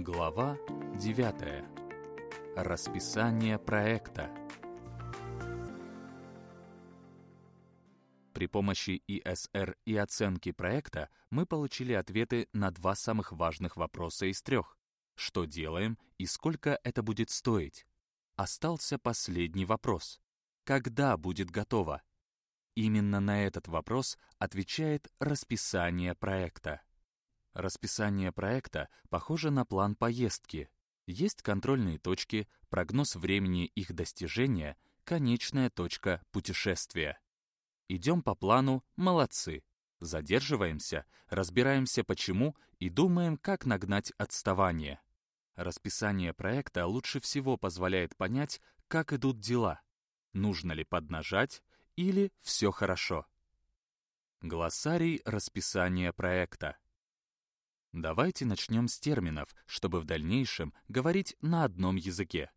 Глава 9. Расписание проекта. При помощи ИСР и оценки проекта мы получили ответы на два самых важных вопроса из трех. Что делаем и сколько это будет стоить? Остался последний вопрос. Когда будет готово? Именно на этот вопрос отвечает расписание проекта. Расписание проекта похоже на план поездки. Есть контрольные точки, прогноз времени их достижения, конечная точка путешествия. Идем по плану — молодцы. Задерживаемся, разбираемся почему и думаем, как нагнать отставание. Расписание проекта лучше всего позволяет понять, как идут дела. Нужно ли поднажать или все хорошо. Глоссарий расписания проекта. Давайте начнем с терминов, чтобы в дальнейшем говорить на одном языке.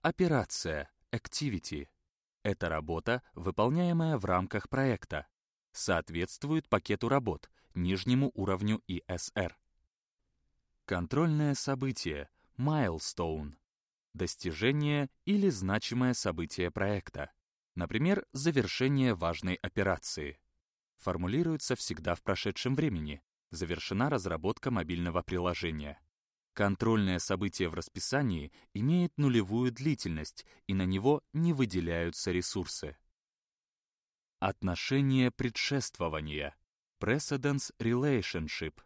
Операция, activity — это работа, выполняемая в рамках проекта. Соответствует пакету работ, нижнему уровню ISR. Контрольное событие, milestone — достижение или значимое событие проекта. Например, завершение важной операции. Формулируется всегда в прошедшем времени, завершена разработка мобильного приложения. Контрольное событие в расписании имеет нулевую длительность, и на него не выделяются ресурсы. Отношение предшествования. Precedence relationship.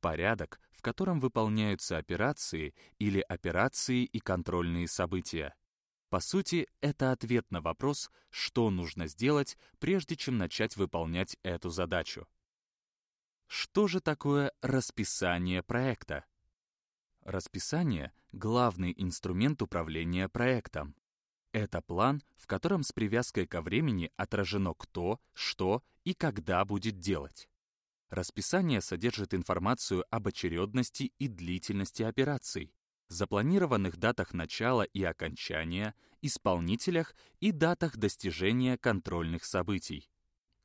Порядок, в котором выполняются операции или операции и контрольные события. По сути, это ответ на вопрос, что нужно сделать, прежде чем начать выполнять эту задачу. Что же такое расписание проекта? Расписание — главный инструмент управления проектом. Это план, в котором с привязкой ко времени отражено кто, что и когда будет делать. Расписание содержит информацию об очередности и длительности операций, запланированных датах начала и окончания, исполнителях и датах достижения контрольных событий.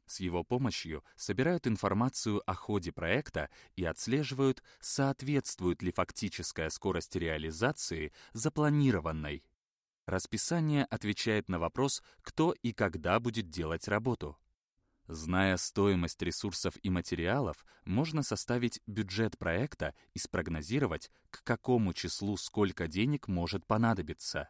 С его помощью собирают информацию о ходе проекта и отслеживают, соответствует ли фактическая скорость реализации запланированной. Расписание отвечает на вопрос, кто и когда будет делать работу. Зная стоимость ресурсов и материалов, можно составить бюджет проекта и спрогнозировать, к какому числу сколько денег может понадобиться.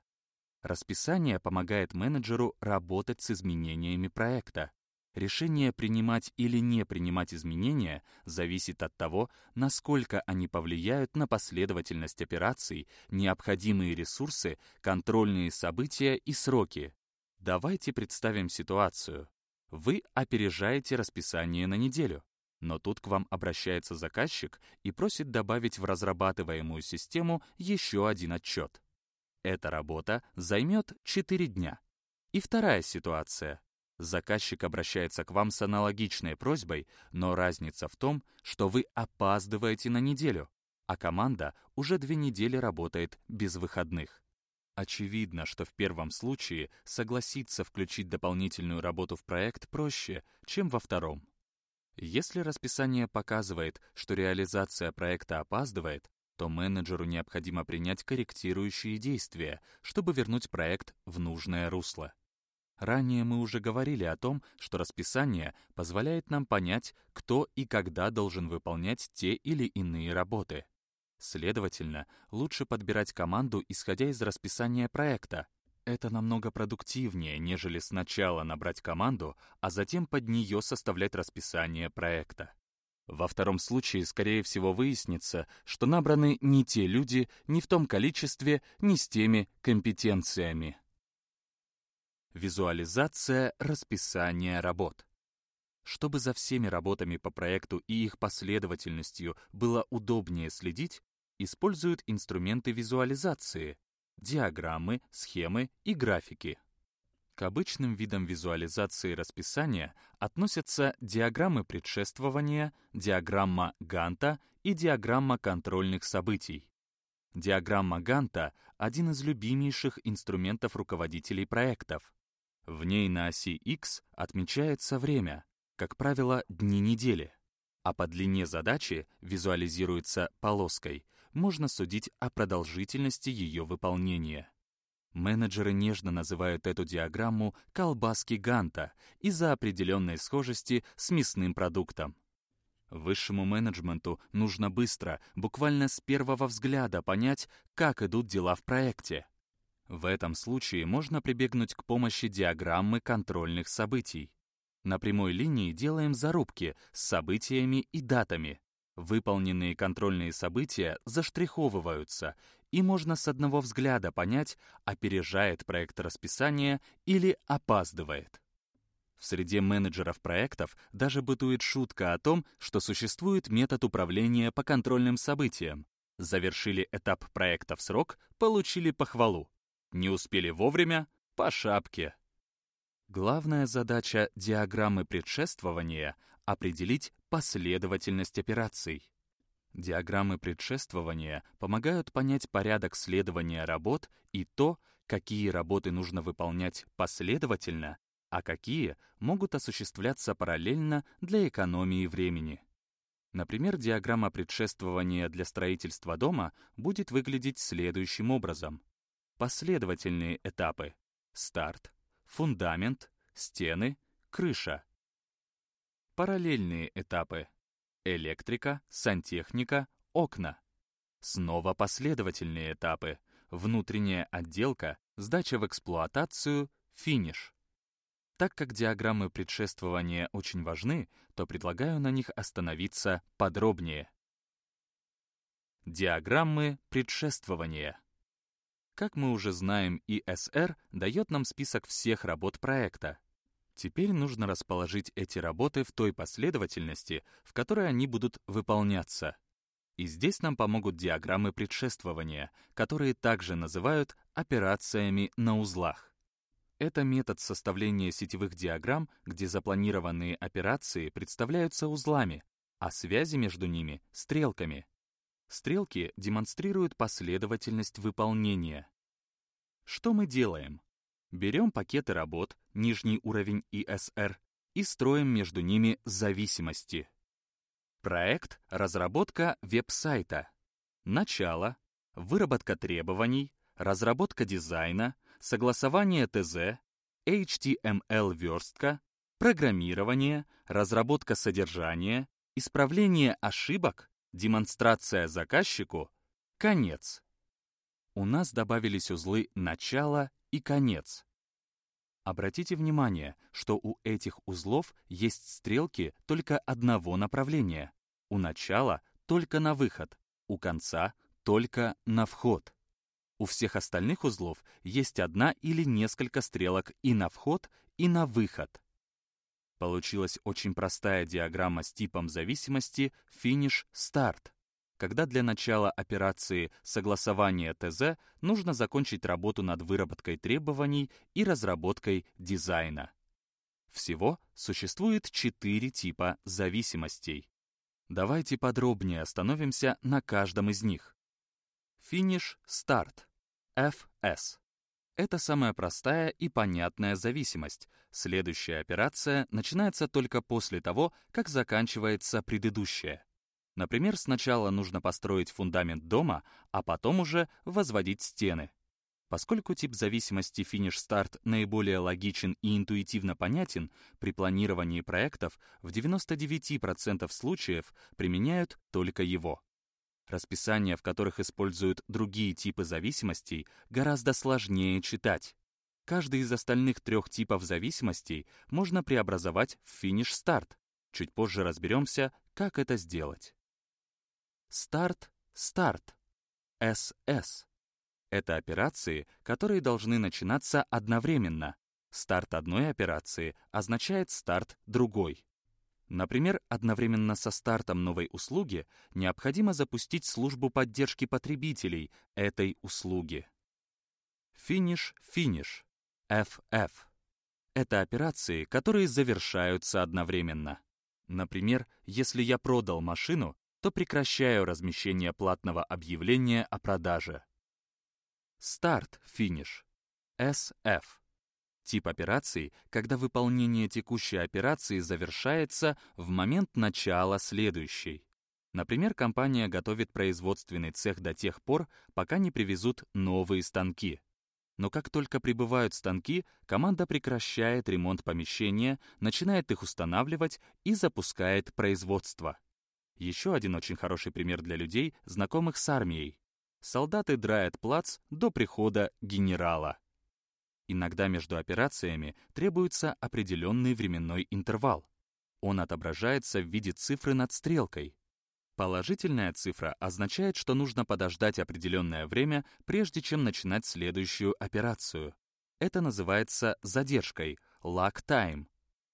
Расписание помогает менеджеру работать с изменениями проекта, Решение принимать или не принимать изменения зависит от того, насколько они повлияют на последовательность операций, необходимые ресурсы, контрольные события и сроки. Давайте представим ситуацию. Вы опережаете расписание на неделю, но тут к вам обращается заказчик и просит добавить в разрабатываемую систему еще один отчет. Эта работа займет 4 дня. И вторая ситуация. Заказчик обращается к вам с аналогичной просьбой, но разница в том, что вы опаздываете на неделю, а команда уже две недели работает без выходных. Очевидно, что в первом случае согласиться включить дополнительную работу в проект проще, чем во втором. Если расписание показывает, что реализация проекта опаздывает, то менеджеру необходимо принять корректирующие действия, чтобы вернуть проект в нужное русло. Ранее мы уже говорили о том, что расписание позволяет нам понять, кто и когда должен выполнять те или иные работы. Следовательно, лучше подбирать команду, исходя из расписания проекта. Это намного продуктивнее, нежели сначала набрать команду, а затем под нее составлять расписание проекта. Во втором случае, скорее всего, выяснится, что набраны не те люди, не в том количестве, не с теми компетенциями. Визуализация расписания работ. Чтобы за всеми работами по проекту и их последовательностью было удобнее следить, используют инструменты визуализации, диаграммы, схемы и графики. К обычным видам визуализации расписания относятся диаграммы предшествования, диаграмма Ганта и диаграмма контрольных событий. Диаграмма Ганта — один из любимейших инструментов руководителей проектов. В ней на оси X отмечается время, как правило, дни недели, а по длине задачи визуализируется полоской можно судить о продолжительности ее выполнения. Менеджеры нежно называют эту диаграмму «колбаски Ганта» из-за определенной схожести с мясным продуктом. Высшему менеджменту нужно быстро, буквально с первого взгляда понять, как идут дела в проекте. В этом случае можно прибегнуть к помощи диаграммы контрольных событий. На прямой линии делаем зарубки с событиями и датами. Выполненные контрольные события заштриховываются, и можно с одного взгляда понять, опережает проект расписание или опаздывает. В среде менеджеров проектов даже бытует шутка о том, что существует метод управления по контрольным событиям. Завершили этап проекта в срок, получили похвалу. Не успели вовремя — по шапке. Главная задача диаграммы предшествования — определить последовательность операций. Диаграммы предшествования помогают понять порядок следования работ и то, какие работы нужно выполнять последовательно, а какие могут осуществляться параллельно для экономии времени. Например, диаграмма предшествования для строительства дома будет выглядеть следующим образом. Последовательные этапы. Старт, фундамент, стены, крыша. Параллельные этапы электрика, сантехника, окна. Снова последовательные этапы. Внутренняя отделка, сдача в эксплуатацию, финиш. Так как диаграммы предшествования очень важны, то предлагаю на них остановиться подробнее. Диаграммы предшествования. Как мы уже знаем, ИСР дает нам список всех работ проекта. Теперь нужно расположить эти работы в той последовательности, в которой они будут выполняться. И здесь нам помогут диаграммы предшествования, которые также называют операциями на узлах. Это метод составления сетевых диаграмм, где запланированные операции представляются узлами, а связи между ними — стрелками. Стрелки демонстрируют последовательность выполнения. Что мы делаем? Берем пакеты работ, нижний уровень ИСР, и строим между ними зависимости. Проект — разработка веб-сайта. Начало — выработка требований, разработка дизайна, согласование ТЗ, HTML-верстка, программирование, разработка содержания, исправление ошибок, демонстрация заказчику, конец. У нас добавились узлы «начало» и конец. Обратите внимание, что у этих узлов есть стрелки только одного направления. У начала только на выход, у конца только на вход. У всех остальных узлов есть одна или несколько стрелок и на вход, и на выход. Получилась очень простая диаграмма с типом зависимости «финиш-старт» когда для начала операции согласования ТЗ нужно закончить работу над выработкой требований и разработкой дизайна. Всего существует четыре типа зависимостей. Давайте подробнее остановимся на каждом из них. Финиш-старт. FS. Это самая простая и понятная зависимость. Следующая операция начинается только после того, как заканчивается предыдущая. Например, сначала нужно построить фундамент дома, а потом уже возводить стены. Поскольку тип зависимости финиш-старт наиболее логичен и интуитивно понятен, при планировании проектов в 99% случаев применяют только его. Расписания, в которых используют другие типы зависимостей, гораздо сложнее читать. Каждый из остальных трех типов зависимостей можно преобразовать в финиш-старт. Чуть позже разберемся, как это сделать. Старт, старт. СС. Это операции, которые должны начинаться одновременно. Старт одной операции означает старт другой. Например, одновременно со стартом новой услуги необходимо запустить службу поддержки потребителей этой услуги. Финиш-финиш. FF. Это операции, которые завершаются одновременно. Например, если я продал машину, то прекращаю размещение платного объявления о продаже. Старт-финиш. SF. Тип операции, когда выполнение текущей операции завершается в момент начала следующей. Например, компания готовит производственный цех до тех пор, пока не привезут новые станки. Но как только прибывают станки, команда прекращает ремонт помещения, начинает их устанавливать и запускает производство. Еще один очень хороший пример для людей, знакомых с армией. Солдаты драят плац до прихода генерала. Иногда между операциями требуется определенный временной интервал. Он отображается в виде цифры над стрелкой. Положительная цифра означает, что нужно подождать определенное время, прежде чем начинать следующую операцию. Это называется задержкой, lag time.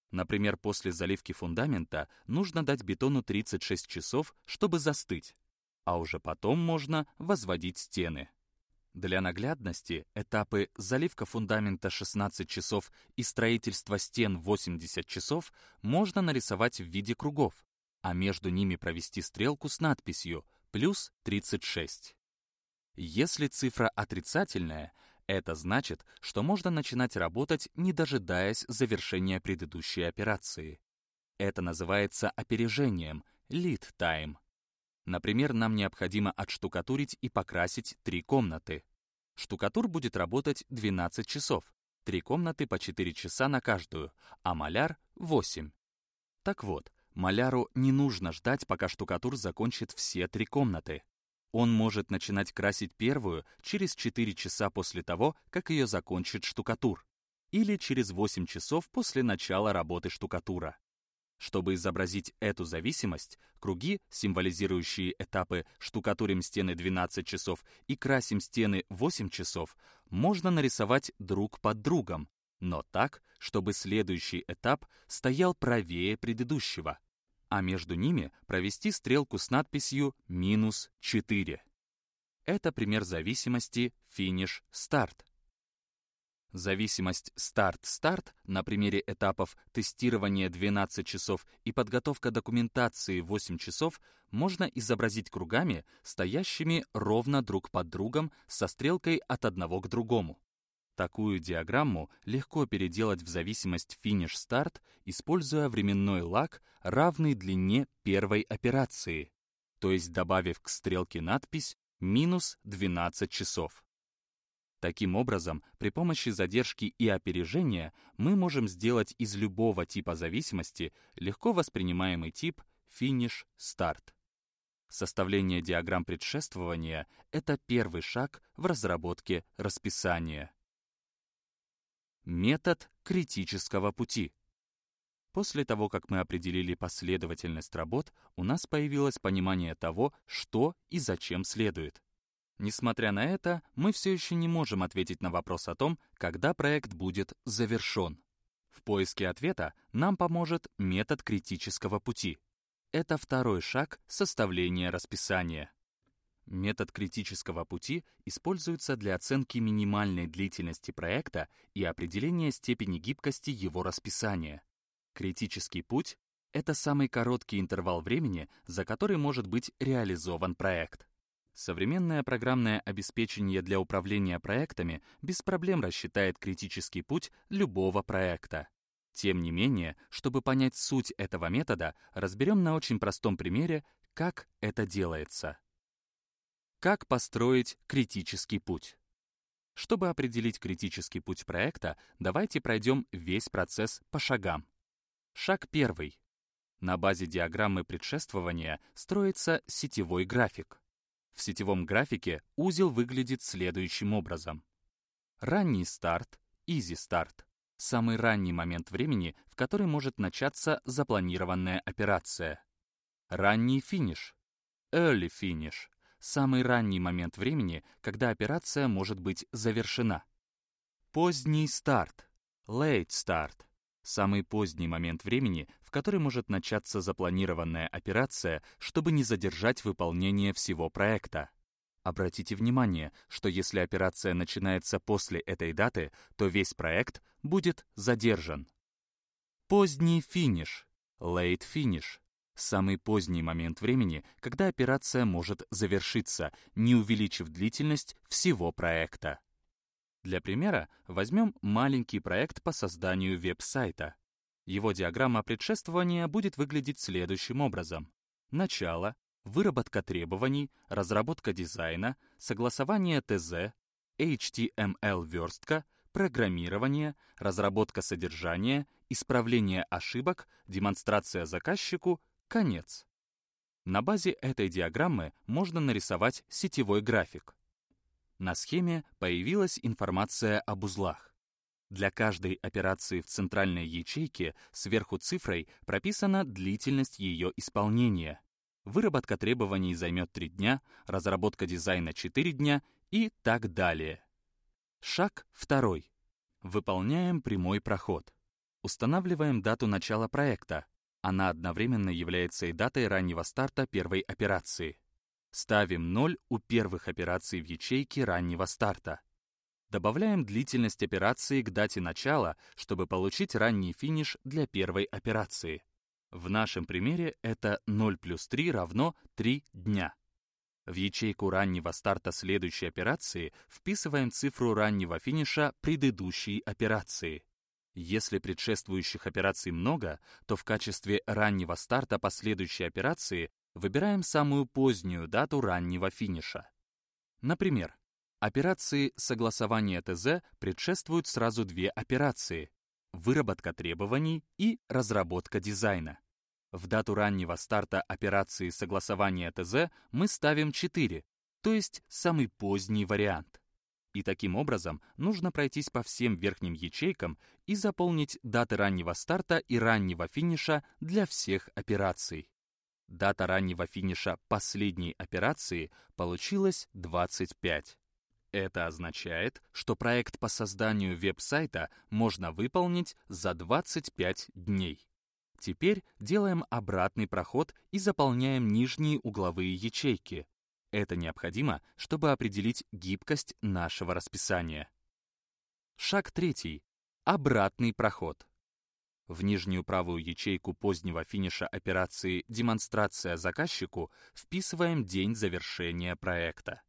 Например, после заливки фундамента нужно дать бетону 36 часов, чтобы застыть, а уже потом можно возводить стены. Для наглядности этапы заливка фундамента 16 часов и строительство стен 80 часов можно нарисовать в виде кругов, а между ними провести стрелку с надписью «плюс 36». Если цифра отрицательная, это значит, что можно начинать работать, не дожидаясь завершения предыдущей операции. Это называется опережением, lead time. Например, нам необходимо отштукатурить и покрасить три комнаты. Штукатур будет работать 12 часов, три комнаты по 4 часа на каждую, а маляр — 8. Так вот, маляру не нужно ждать, пока штукатур закончит все три комнаты. Он может начинать красить первую через 4 часа после того, как ее закончит штукатур, или через 8 часов после начала работы штукатура. Чтобы изобразить эту зависимость, круги, символизирующие этапы «штукатурим стены 12 часов» и «красим стены 8 часов», можно нарисовать друг под другом, но так, чтобы следующий этап стоял правее предыдущего, а между ними провести стрелку с надписью «минус 4». Это пример зависимости «финиш-старт». Зависимость старт-старт на примере этапов тестирования 12 часов и подготовка документации 8 часов можно изобразить кругами, стоящими ровно друг под другом со стрелкой от одного к другому. Такую диаграмму легко переделать в зависимость финиш-старт, используя временной лаг, равный длине первой операции, то есть добавив к стрелке надпись «минус 12 часов». Таким образом, при помощи задержки и опережения мы можем сделать из любого типа зависимости легко воспринимаемый тип финиш-старт. Составление диаграмм предшествования — это первый шаг в разработке расписания. Метод критического пути. После того, как мы определили последовательность работ, у нас появилось понимание того, что и зачем следует. Несмотря на это, мы все еще не можем ответить на вопрос о том, когда проект будет завершен. В поиске ответа нам поможет метод критического пути. Это второй шаг составления расписания. Метод критического пути используется для оценки минимальной длительности проекта и определения степени гибкости его расписания. Критический путь — это самый короткий интервал времени, за который может быть реализован проект. Современное программное обеспечение для управления проектами без проблем рассчитает критический путь любого проекта. Тем не менее, чтобы понять суть этого метода, разберем на очень простом примере, как это делается. Как построить критический путь? Чтобы определить критический путь проекта, давайте пройдем весь процесс по шагам. Шаг первый. На базе диаграммы предшествования строится сетевой график. В сетевом графике узел выглядит следующим образом. Ранний старт, easy start — самый ранний момент времени, в который может начаться запланированная операция. Ранний финиш, early finish — самый ранний момент времени, когда операция может быть завершена. Поздний старт, late start — самый поздний момент времени, в который может начаться запланированная операция, чтобы не задержать выполнение всего проекта. Обратите внимание, что если операция начинается после этой даты, то весь проект будет задержан. Поздний финиш, late finish, самый поздний момент времени, когда операция может завершиться, не увеличив длительность всего проекта. Для примера возьмем маленький проект по созданию веб-сайта. Его диаграмма предшествования будет выглядеть следующим образом. Начало, выработка требований, разработка дизайна, согласование ТЗ, HTML-верстка, программирование, разработка содержания, исправление ошибок, демонстрация заказчику, конец. На базе этой диаграммы можно нарисовать сетевой график. На схеме появилась информация об узлах. Для каждой операции в центральной ячейке сверху цифрой прописана длительность ее исполнения. Выработка требований займет 3 дня, разработка дизайна 4 дня и так далее. Шаг второй. Выполняем прямой проход. Устанавливаем дату начала проекта. Она одновременно является и датой раннего старта первой операции. Ставим 0 у первых операций в ячейке раннего старта. Добавляем длительность операции к дате начала, чтобы получить ранний финиш для первой операции. В нашем примере это 0 плюс 3 равно 3 дня. В ячейку раннего старта следующей операции вписываем цифру раннего финиша предыдущей операции. Если предшествующих операций много, то в качестве раннего старта последующей операции выбираем самую позднюю дату раннего финиша. Например, операции согласования ТЗ предшествуют сразу две операции — выработка требований и разработка дизайна. В дату раннего старта операции согласования ТЗ мы ставим 4, то есть самый поздний вариант. И таким образом нужно пройтись по всем верхним ячейкам и заполнить даты раннего старта и раннего финиша для всех операций. Дата раннего финиша последней операции получилась 25. Это означает, что проект по созданию веб-сайта можно выполнить за 25 дней. Теперь делаем обратный проход и заполняем нижние угловые ячейки. Это необходимо, чтобы определить гибкость нашего расписания. Шаг третий. Обратный проход. В нижнюю правую ячейку позднего финиша операции «Демонстрация заказчику» вписываем день завершения проекта.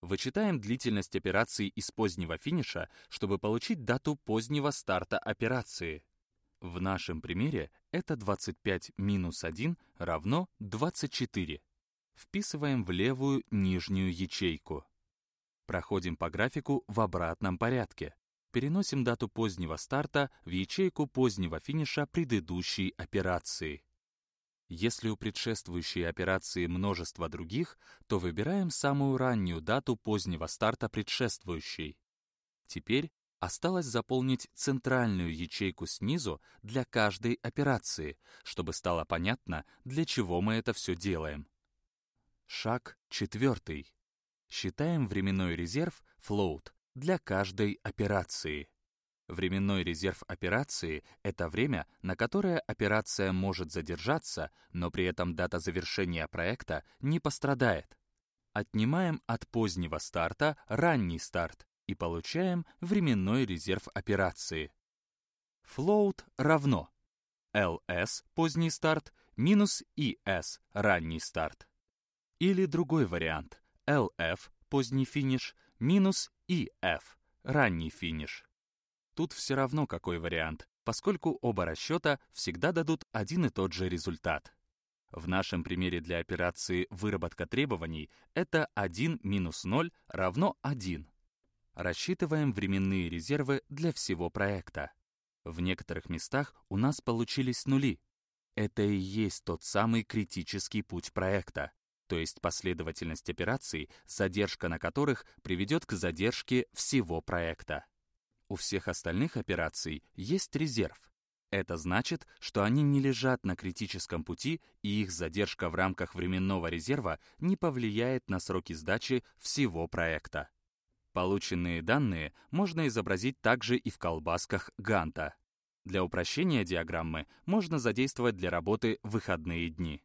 Вычитаем длительность операции из позднего финиша, чтобы получить дату позднего старта операции. В нашем примере это 25 минус 1 равно 24. Вписываем в левую нижнюю ячейку. Проходим по графику в обратном порядке. Переносим дату позднего старта в ячейку позднего финиша предыдущей операции. Если у предшествующей операции множество других, то выбираем самую раннюю дату позднего старта предшествующей. Теперь Осталось заполнить центральную ячейку снизу для каждой операции, чтобы стало понятно, для чего мы это все делаем. Шаг четвертый. Считаем временной резерв float для каждой операции. Временной резерв операции — это время, на которое операция может задержаться, но при этом дата завершения проекта не пострадает. Отнимаем от позднего старта ранний старт и получаем временной резерв операции. Float равно ls поздний старт минус es ранний старт. Или другой вариант lf поздний финиш минус ef ранний финиш. Тут все равно какой вариант, поскольку оба расчета всегда дадут один и тот же результат. В нашем примере для операции выработка требований это 1 минус 0 равно 1. Рассчитываем временные резервы для всего проекта. В некоторых местах у нас получились нули. Это и есть тот самый критический путь проекта, то есть последовательность операций, задержка на которых приведет к задержке всего проекта. У всех остальных операций есть резерв. Это значит, что они не лежат на критическом пути, и их задержка в рамках временного резерва не повлияет на сроки сдачи всего проекта. Полученные данные можно изобразить также и в колбасках Ганта. Для упрощения диаграммы можно задействовать для работы выходные дни.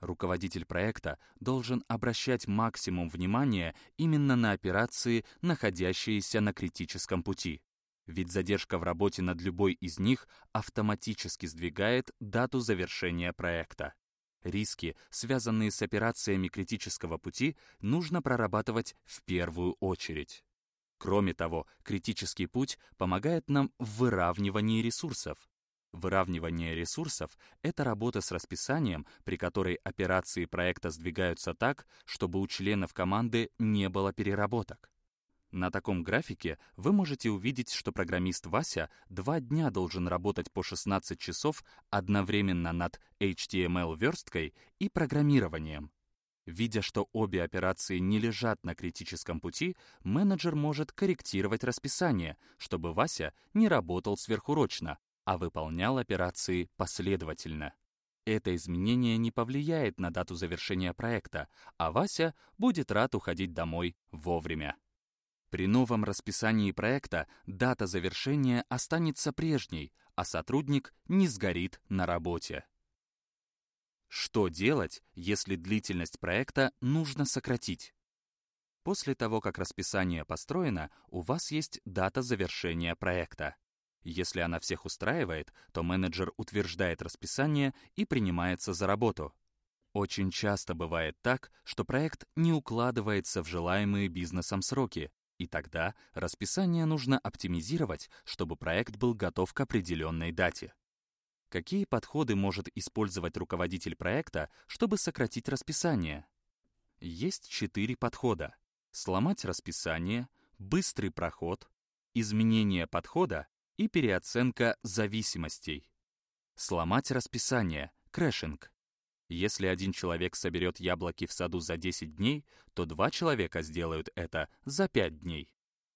Руководитель проекта должен обращать максимум внимания именно на операции, находящиеся на критическом пути. Ведь задержка в работе над любой из них автоматически сдвигает дату завершения проекта. Риски, связанные с операциями критического пути, нужно прорабатывать в первую очередь. Кроме того, критический путь помогает нам в выравнивании ресурсов. Выравнивание ресурсов — это работа с расписанием, при которой операции проекта сдвигаются так, чтобы у членов команды не было переработок. На таком графике вы можете увидеть, что программист Вася два дня должен работать по 16 часов одновременно над HTML-версткой и программированием. Видя, что обе операции не лежат на критическом пути, менеджер может корректировать расписание, чтобы Вася не работал сверхурочно, а выполнял операции последовательно. Это изменение не повлияет на дату завершения проекта, а Вася будет рад уходить домой вовремя. При новом расписании проекта дата завершения останется прежней, а сотрудник не сгорит на работе. Что делать, если длительность проекта нужно сократить? После того, как расписание построено, у вас есть дата завершения проекта. Если она всех устраивает, то менеджер утверждает расписание и принимается за работу. Очень часто бывает так, что проект не укладывается в желаемые бизнесом сроки, и тогда расписание нужно оптимизировать, чтобы проект был готов к определенной дате. Какие подходы может использовать руководитель проекта, чтобы сократить расписание? Есть четыре подхода. Сломать расписание, быстрый проход, изменение подхода и переоценка зависимостей. Сломать расписание, crashing. Если один человек соберет яблоки в саду за 10 дней, то два человека сделают это за 5 дней.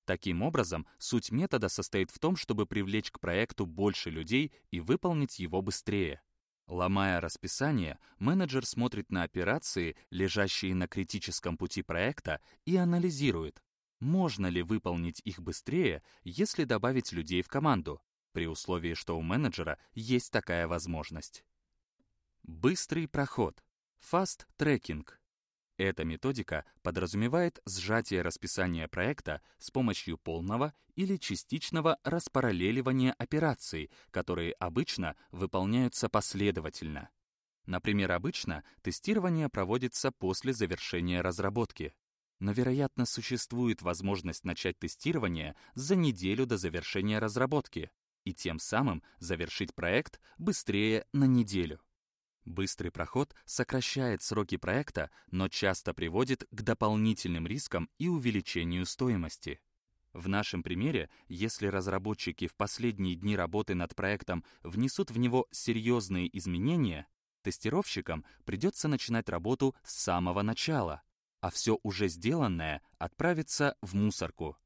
Таким образом, суть метода состоит в том, чтобы привлечь к проекту больше людей и выполнить его быстрее. Ломая расписание, менеджер смотрит на операции, лежащие на критическом пути проекта, и анализирует, можно ли выполнить их быстрее, если добавить людей в команду, при условии, что у менеджера есть такая возможность. Быстрый проход. Fast Tracking. Эта методика подразумевает сжатие расписания проекта с помощью полного или частичного распараллеливания операций, которые обычно выполняются последовательно. Например, обычно тестирование проводится после завершения разработки. Но, вероятно, существует возможность начать тестирование за неделю до завершения разработки и тем самым завершить проект быстрее на неделю. Быстрый проход сокращает сроки проекта, но часто приводит к дополнительным рискам и увеличению стоимости. В нашем примере, если разработчики в последние дни работы над проектом внесут в него серьезные изменения, тестировщикам придется начинать работу с самого начала, а все уже сделанное отправится в мусорку.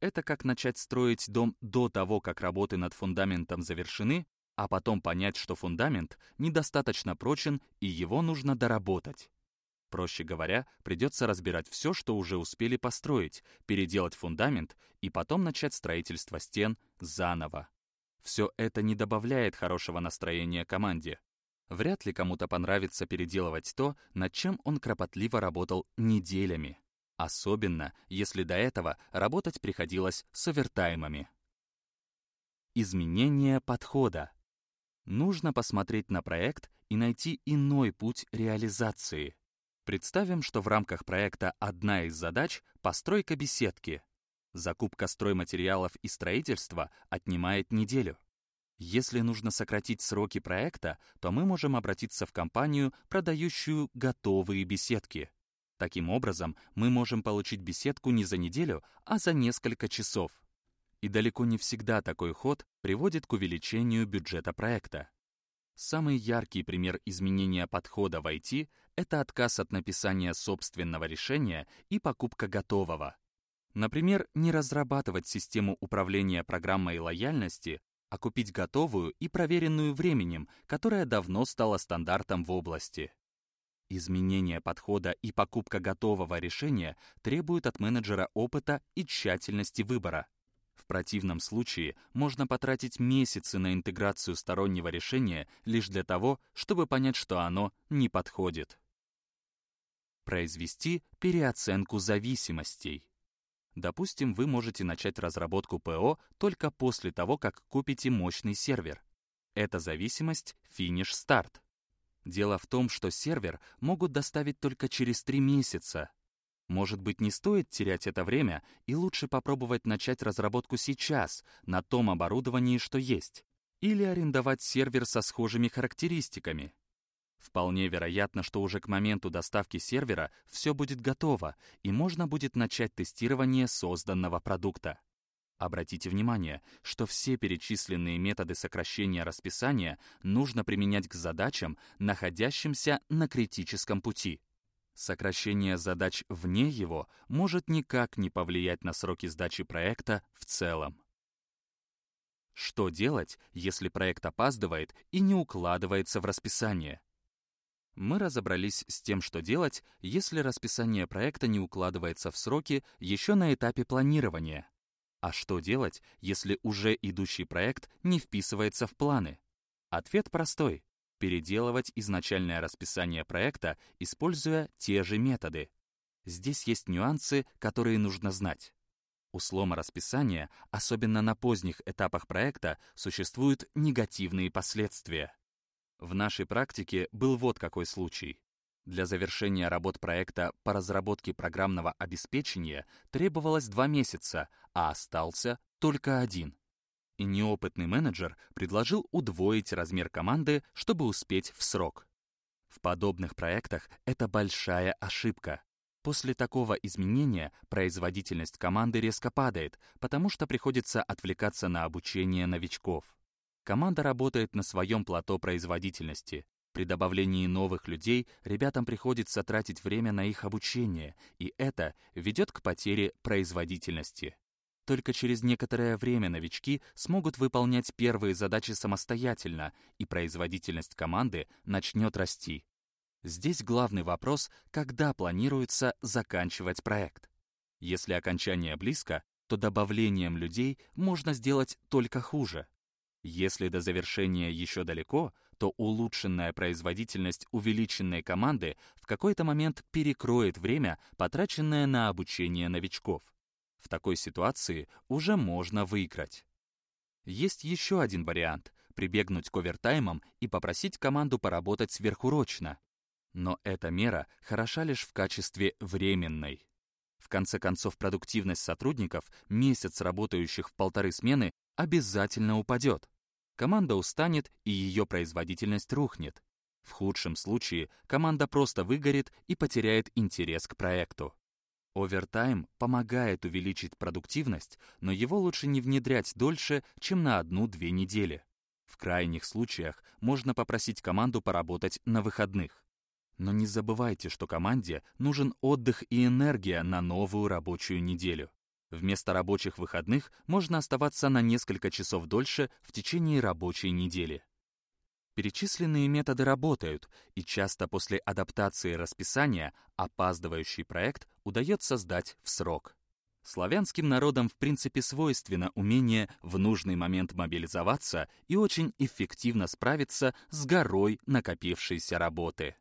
Это как начать строить дом до того, как работы над фундаментом завершены, а потом понять, что фундамент недостаточно прочен и его нужно доработать. Проще говоря, придется разбирать все, что уже успели построить, переделать фундамент и потом начать строительство стен заново. Все это не добавляет хорошего настроения команде. Вряд ли кому-то понравится переделывать то, над чем он кропотливо работал неделями. Особенно, если до этого работать приходилось с овертаймами. Изменение подхода нужно посмотреть на проект и найти иной путь реализации. Представим, что в рамках проекта одна из задач — постройка беседки. Закупка стройматериалов и строительства отнимает неделю. Если нужно сократить сроки проекта, то мы можем обратиться в компанию, продающую готовые беседки. Таким образом, мы можем получить беседку не за неделю, а за несколько часов. И далеко не всегда такой ход приводит к увеличению бюджета проекта. Самый яркий пример изменения подхода в IT — это отказ от написания собственного решения и покупка готового. Например, не разрабатывать систему управления программой лояльности, а купить готовую и проверенную временем, которая давно стала стандартом в области. Изменение подхода и покупка готового решения требуют от менеджера опыта и тщательности выбора. В противном случае можно потратить месяцы на интеграцию стороннего решения лишь для того, чтобы понять, что оно не подходит. Произвести переоценку зависимостей. Допустим, вы можете начать разработку ПО только после того, как купите мощный сервер. Эта зависимость — финиш-старт. Дело в том, что сервер могут доставить только через три месяца, может быть, не стоит терять это время и лучше попробовать начать разработку сейчас, на том оборудовании, что есть. или арендовать сервер со схожими характеристиками. Вполне вероятно, что уже к моменту доставки сервера все будет готово, и можно будет начать тестирование созданного продукта. Обратите внимание, что все перечисленные методы сокращения расписания нужно применять к задачам, находящимся на критическом пути. Сокращение задач вне его может никак не повлиять на сроки сдачи проекта в целом. Что делать, если проект опаздывает и не укладывается в расписание? Мы разобрались с тем, что делать, если расписание проекта не укладывается в сроки еще на этапе планирования. А что делать, если уже идущий проект не вписывается в планы? Ответ простой. Переделывать изначальное расписание проекта, используя те же методы. Здесь есть нюансы, которые нужно знать. У слома расписания, особенно на поздних этапах проекта, существуют негативные последствия. В нашей практике был вот какой случай. Для завершения работ проекта по разработке программного обеспечения требовалось два месяца, а остался только один. И неопытный менеджер предложил удвоить размер команды, чтобы успеть в срок. В подобных проектах это большая ошибка. После такого изменения производительность команды резко падает, потому что приходится отвлекаться на обучение новичков. Команда работает на своем плато производительности. При добавлении новых людей ребятам приходится тратить время на их обучение, и это ведет к потере производительности. Только через некоторое время новички смогут выполнять первые задачи самостоятельно, и производительность команды начнет расти. Здесь главный вопрос, когда планируется заканчивать проект. Если окончание близко, то добавлением людей можно сделать только хуже. Если до завершения еще далеко, то улучшенная производительность увеличенной команды в какой-то момент перекроет время, потраченное на обучение новичков. В такой ситуации уже можно выиграть. Есть еще один вариант — прибегнуть к овертаймам и попросить команду поработать сверхурочно. Но эта мера хороша лишь в качестве временной. В конце концов, продуктивность сотрудников, месяц работающих в полторы смены, обязательно упадет. Команда устанет, и ее производительность рухнет. В худшем случае команда просто выгорит и потеряет интерес к проекту. Овертайм помогает увеличить продуктивность, но его лучше не внедрять дольше, чем на одну-две недели. В крайних случаях можно попросить команду поработать на выходных. Но не забывайте, что команде нужен отдых и энергия на новую рабочую неделю. Вместо рабочих выходных можно оставаться на несколько часов дольше в течение рабочей недели. Перечисленные методы работают, и часто после адаптации расписания опаздывающий проект удается сдать в срок. Славянским народам в принципе свойственно умение в нужный момент мобилизоваться и очень эффективно справиться с горой накопившейся работы.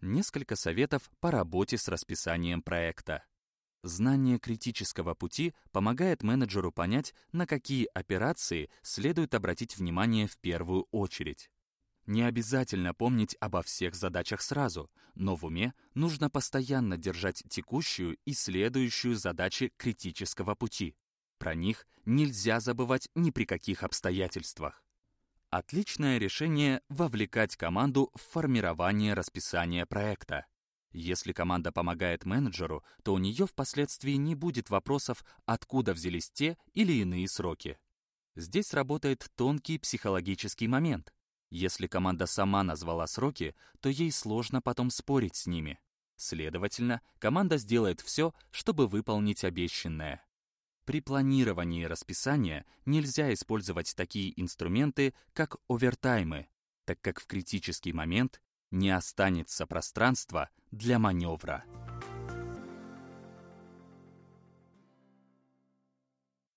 Несколько советов по работе с расписанием проекта. Знание критического пути помогает менеджеру понять, на какие операции следует обратить внимание в первую очередь. Не обязательно помнить обо всех задачах сразу, но в уме нужно постоянно держать текущую и следующую задачи критического пути. Про них нельзя забывать ни при каких обстоятельствах. Отличное решение — вовлекать команду в формирование расписания проекта. Если команда помогает менеджеру, то у нее впоследствии не будет вопросов, откуда взялись те или иные сроки. Здесь работает тонкий психологический момент. Если команда сама назвала сроки, то ей сложно потом спорить с ними. Следовательно, команда сделает все, чтобы выполнить обещанное. При планировании расписания нельзя использовать такие инструменты, как овертаймы, так как в критический момент не останется пространства для маневра.